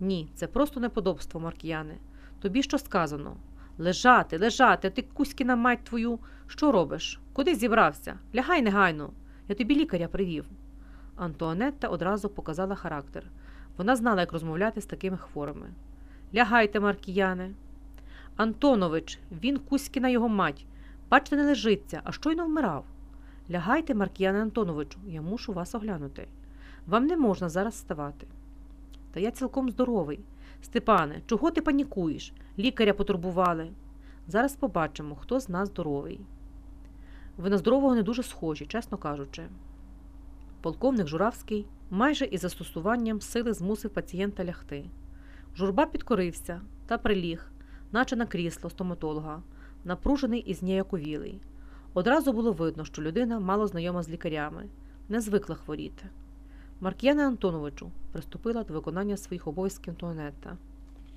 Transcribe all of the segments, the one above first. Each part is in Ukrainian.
Ні, це просто неподобство, Маркіяне. Тобі що сказано? Лежати, лежати, ти кузькіна мать твою. Що робиш? Куди зібрався? Лягай негайно. Я тобі лікаря привів. Антуанетта одразу показала характер. Вона знала, як розмовляти з такими хворими. Лягайте, Маркіяне. Антонович, він кузькіна його мать. Бачите, не лежиться, а щойно вмирав. Лягайте, Маркіяне Антоновичу, я мушу вас оглянути. Вам не можна зараз вставати. Та я цілком здоровий. Степане, чого ти панікуєш? Лікаря потурбували. Зараз побачимо, хто з нас здоровий. Ви на здорового не дуже схожі, чесно кажучи. Полковник Журавський майже із застосуванням сили змусив пацієнта лягти. Журба підкорився та приліг, наче на крісло стоматолога, напружений і зніяковілий. Одразу було видно, що людина мало знайома з лікарями, не звикла хворіти. Марк'яне Антоновичу приступила до виконання своїх обов'язків Антуанетта.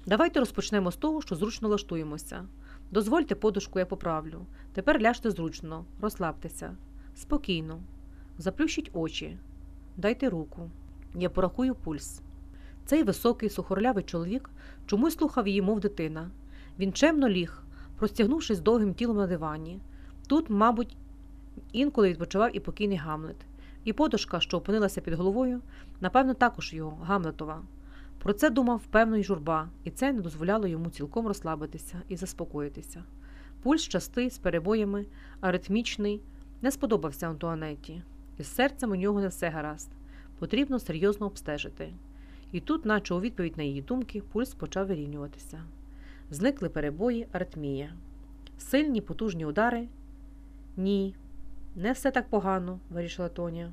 Давайте розпочнемо з того, що зручно лаштуємося. Дозвольте подушку, я поправлю. Тепер ляжте зручно, розслабтеся. Спокійно. Заплющіть очі. Дайте руку. Я порахую пульс. Цей високий, сухорлявий чоловік чомусь слухав її, мов дитина. Він чемно ліг, простягнувшись довгим тілом на дивані. Тут, мабуть, інколи відпочивав і покійний Гамлет. І подушка, що опинилася під головою, напевно, також його, Гамлетова. Про це думав певно й Журба, і це не дозволяло йому цілком розслабитися і заспокоїтися. Пульс частий, з перебоями, аритмічний, не сподобався Антуанетті. Із серцем у нього не все гаразд. Потрібно серйозно обстежити. І тут, наче у відповідь на її думки, пульс почав вирівнюватися. Зникли перебої, аритмія. Сильні, потужні удари. Ні, не все так погано, вирішила Тоня.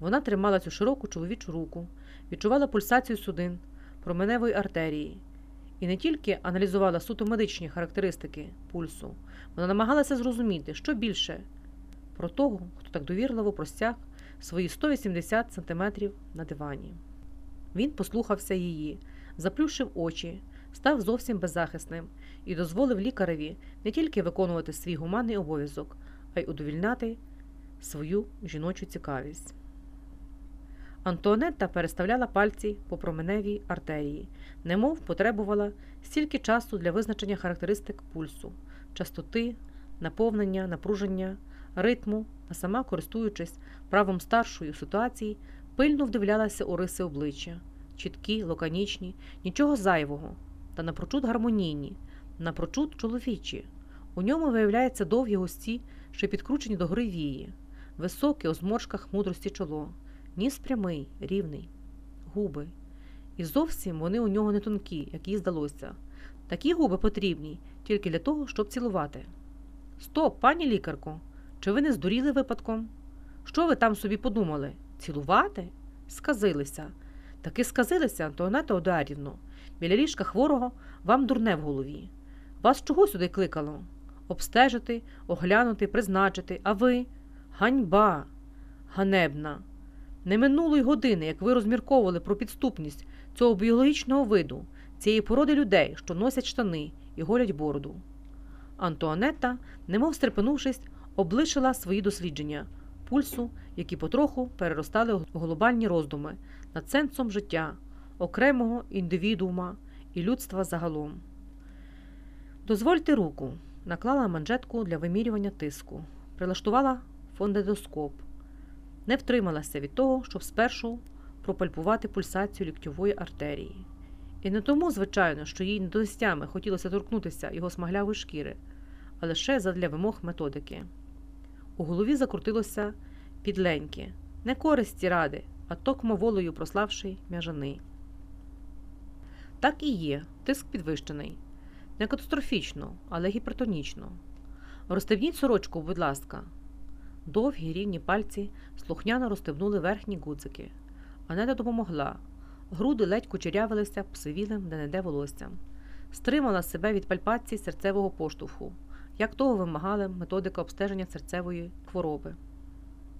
Вона тримала цю широку чоловічу руку, відчувала пульсацію судин, променевої артерії і не тільки аналізувала суто медичні характеристики пульсу, вона намагалася зрозуміти, що більше про того, хто так довірливо простяг свої 180 сантиметрів на дивані. Він послухався її, заплющив очі, став зовсім беззахисним і дозволив лікареві не тільки виконувати свій гуманний обов'язок, а й удовільняти свою жіночу цікавість. Антуанетта переставляла пальці по променевій артерії, немов потребувала стільки часу для визначення характеристик пульсу, частоти, наповнення, напруження, ритму, а сама, користуючись правом старшої ситуації, пильно вдивлялася у риси обличчя, чіткі, лаконічні, нічого зайвого, та напрочуд гармонійні, напрочуд чоловічі. У ньому виявляються довгі густі, що підкручені до вії, високе у зморшках мудрості чоло, ніс прямий, рівний, губи. І зовсім вони у нього не тонкі, як їй здалося. Такі губи потрібні тільки для того, щоб цілувати. Стоп, пані лікарко, чи ви не здуріли випадком? Що ви там собі подумали? Цілувати? Сказилися. Таки сказилися, Антуанета Одарівно. Біля ліжка хворого вам дурне в голові. Вас чого сюди кликало? Обстежити, оглянути, призначити, а ви ганьба, ганебна. Не минулої години, як ви розмірковували про підступність цього біологічного виду, цієї породи людей, що носять штани і голять бороду. Антуанетта, немов стрепенувшись, облишила свої дослідження пульсу, які потроху переростали у глобальні роздуми над сенсом життя, окремого індивідуума і людства загалом. Дозвольте руку, наклала манжетку для вимірювання тиску, прилаштувала фондедоскоп, не втрималася від того, щоб спершу пропальпувати пульсацію ліктьової артерії. І не тому, звичайно, що їй недостями хотілося торкнутися його смаглявої шкіри, а лише задля вимог методики. У голові закрутилося підленьке, не користі ради, а токмо волею прославший м'яжаний. Так і є, тиск підвищений. Не катастрофічно, але гіпертонічно. Розстебніть сорочку, будь ласка. Довгі рівні пальці слухняно розстебнули верхні гудзики. Анета допомогла. Груди ледь кучерявилися псивілим де-не-де волоссям. Стримала себе від пальпації серцевого поштовху, як того вимагала методика обстеження серцевої хвороби.